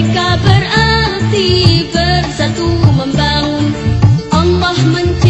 mereka berarti bersatu membangun. Allah mencintai